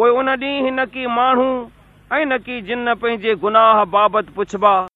پوءِ ان ڏينهن نه ڪه ماڻهو ۽ نه ڪه جن پنهنجي گناهه بابت پڇبا.